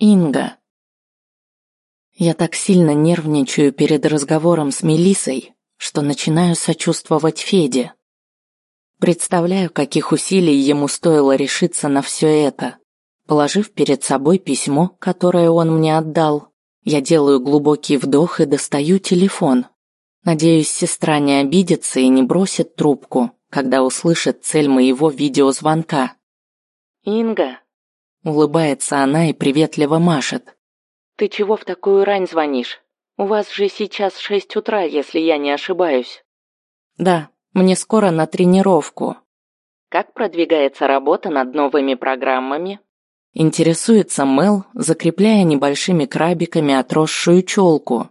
Инга. Я так сильно нервничаю перед разговором с Мелисой, что начинаю сочувствовать Феде. Представляю, каких усилий ему стоило решиться на все это. Положив перед собой письмо, которое он мне отдал, я делаю глубокий вдох и достаю телефон. Надеюсь, сестра не обидится и не бросит трубку, когда услышит цель моего видеозвонка. «Инга», Улыбается она и приветливо машет. «Ты чего в такую рань звонишь? У вас же сейчас шесть утра, если я не ошибаюсь». «Да, мне скоро на тренировку». «Как продвигается работа над новыми программами?» Интересуется Мел, закрепляя небольшими крабиками отросшую челку.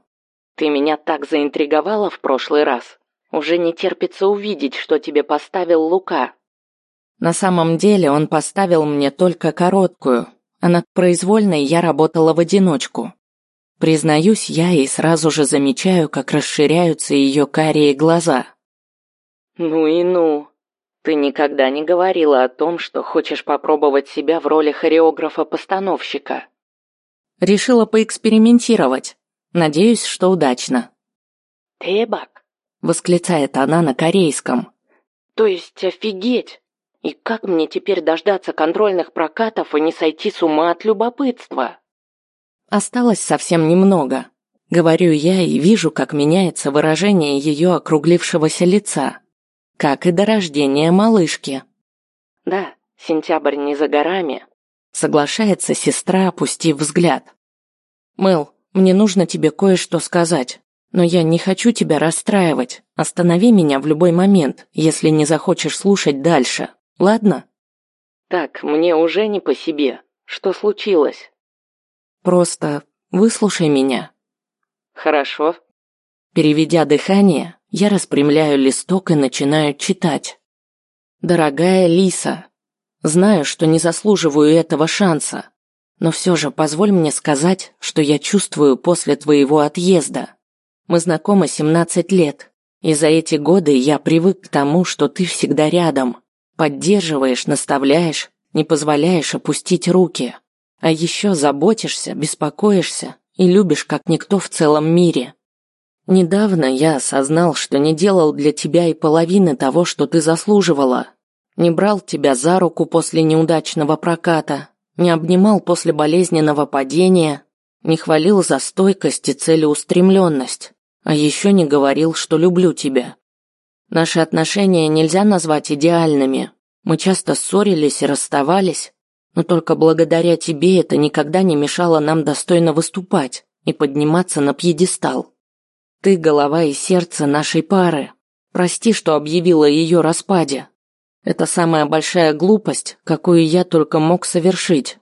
«Ты меня так заинтриговала в прошлый раз. Уже не терпится увидеть, что тебе поставил Лука». На самом деле он поставил мне только короткую, а над произвольной я работала в одиночку. Признаюсь я и сразу же замечаю, как расширяются ее карие глаза. «Ну и ну. Ты никогда не говорила о том, что хочешь попробовать себя в роли хореографа-постановщика». Решила поэкспериментировать. Надеюсь, что удачно. «Тебак», — восклицает она на корейском. «То есть офигеть! И как мне теперь дождаться контрольных прокатов и не сойти с ума от любопытства? Осталось совсем немного. Говорю я и вижу, как меняется выражение ее округлившегося лица. Как и до рождения малышки. Да, сентябрь не за горами. Соглашается сестра, опустив взгляд. Мэл, мне нужно тебе кое-что сказать. Но я не хочу тебя расстраивать. Останови меня в любой момент, если не захочешь слушать дальше. Ладно? Так, мне уже не по себе. Что случилось? Просто выслушай меня. Хорошо. Переведя дыхание, я распрямляю листок и начинаю читать. Дорогая Лиса, знаю, что не заслуживаю этого шанса, но все же позволь мне сказать, что я чувствую после твоего отъезда. Мы знакомы 17 лет, и за эти годы я привык к тому, что ты всегда рядом. Поддерживаешь, наставляешь, не позволяешь опустить руки. А еще заботишься, беспокоишься и любишь как никто в целом мире. Недавно я осознал, что не делал для тебя и половины того, что ты заслуживала. Не брал тебя за руку после неудачного проката, не обнимал после болезненного падения, не хвалил за стойкость и целеустремленность, а еще не говорил, что люблю тебя. Наши отношения нельзя назвать идеальными. Мы часто ссорились и расставались, но только благодаря тебе это никогда не мешало нам достойно выступать и подниматься на пьедестал. Ты голова и сердце нашей пары. Прости, что объявила ее распаде. Это самая большая глупость, какую я только мог совершить.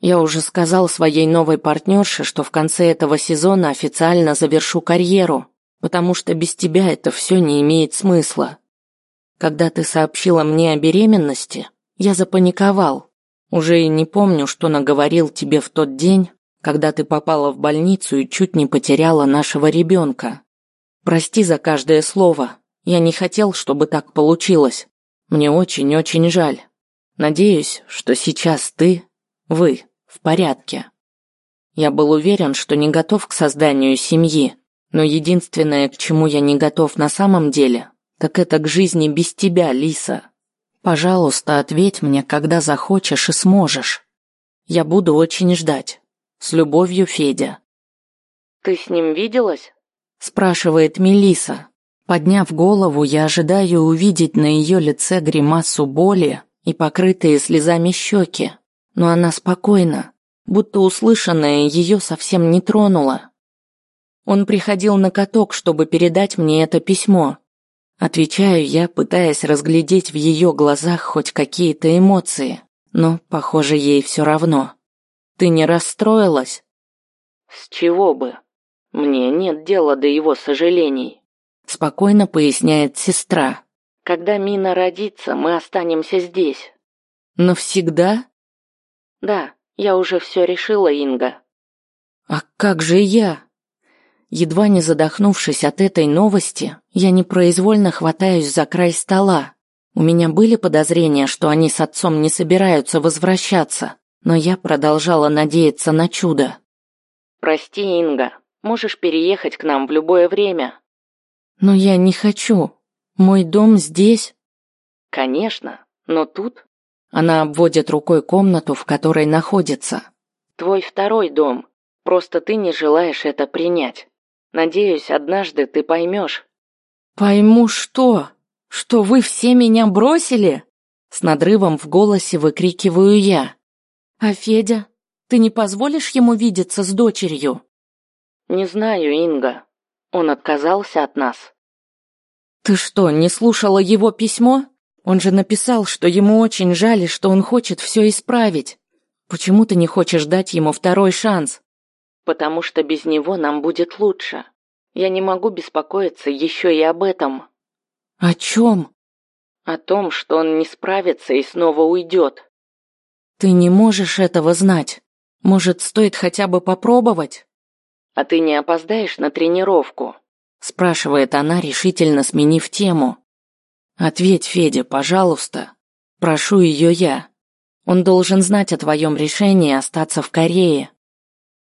Я уже сказал своей новой партнерше, что в конце этого сезона официально завершу карьеру, потому что без тебя это все не имеет смысла. Когда ты сообщила мне о беременности, я запаниковал. Уже и не помню, что наговорил тебе в тот день, когда ты попала в больницу и чуть не потеряла нашего ребенка. Прости за каждое слово. Я не хотел, чтобы так получилось. Мне очень-очень жаль. Надеюсь, что сейчас ты, вы, в порядке. Я был уверен, что не готов к созданию семьи, но единственное, к чему я не готов на самом деле, так это к жизни без тебя, Лиса. Пожалуйста, ответь мне, когда захочешь и сможешь. Я буду очень ждать. С любовью, Федя. Ты с ним виделась? спрашивает Мелиса. Подняв голову, я ожидаю увидеть на ее лице гримасу боли и покрытые слезами щеки, но она спокойна, будто услышанное ее совсем не тронуло. Он приходил на каток, чтобы передать мне это письмо. Отвечаю я, пытаясь разглядеть в ее глазах хоть какие-то эмоции, но, похоже, ей все равно. Ты не расстроилась? С чего бы? Мне нет дела до его сожалений. Спокойно поясняет сестра. Когда Мина родится, мы останемся здесь. Навсегда? Да, я уже все решила, Инга. А как же я? Едва не задохнувшись от этой новости, я непроизвольно хватаюсь за край стола. У меня были подозрения, что они с отцом не собираются возвращаться, но я продолжала надеяться на чудо. Прости, Инга, можешь переехать к нам в любое время. Но я не хочу. Мой дом здесь. Конечно, но тут она обводит рукой комнату, в которой находится. Твой второй дом. Просто ты не желаешь это принять. Надеюсь, однажды ты поймешь. Пойму что? Что вы все меня бросили? С надрывом в голосе выкрикиваю я. А Федя, ты не позволишь ему видеться с дочерью? Не знаю, Инга. Он отказался от нас. Ты что, не слушала его письмо? Он же написал, что ему очень жаль, что он хочет все исправить. Почему ты не хочешь дать ему второй шанс? Потому что без него нам будет лучше. Я не могу беспокоиться еще и об этом. О чем? О том, что он не справится и снова уйдет. Ты не можешь этого знать. Может, стоит хотя бы попробовать? А ты не опоздаешь на тренировку? Спрашивает она, решительно сменив тему. Ответь, Федя, пожалуйста. Прошу ее я. Он должен знать о твоем решении остаться в Корее.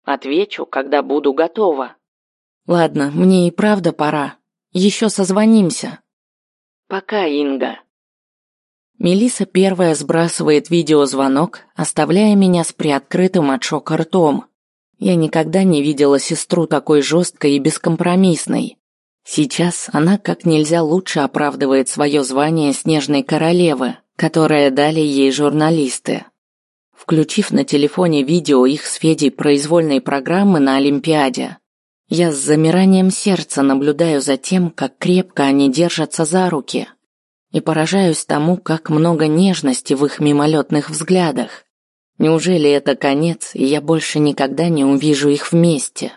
Отвечу, когда буду готова. Ладно, мне и правда пора. Еще созвонимся. Пока, Инга. Мелиса первая сбрасывает видеозвонок, оставляя меня с приоткрытым от шока ртом. Я никогда не видела сестру такой жесткой и бескомпромиссной. Сейчас она как нельзя лучше оправдывает свое звание снежной королевы, которое дали ей журналисты. Включив на телефоне видео их с Федей произвольной программы на Олимпиаде, я с замиранием сердца наблюдаю за тем, как крепко они держатся за руки, и поражаюсь тому, как много нежности в их мимолетных взглядах. Неужели это конец, и я больше никогда не увижу их вместе?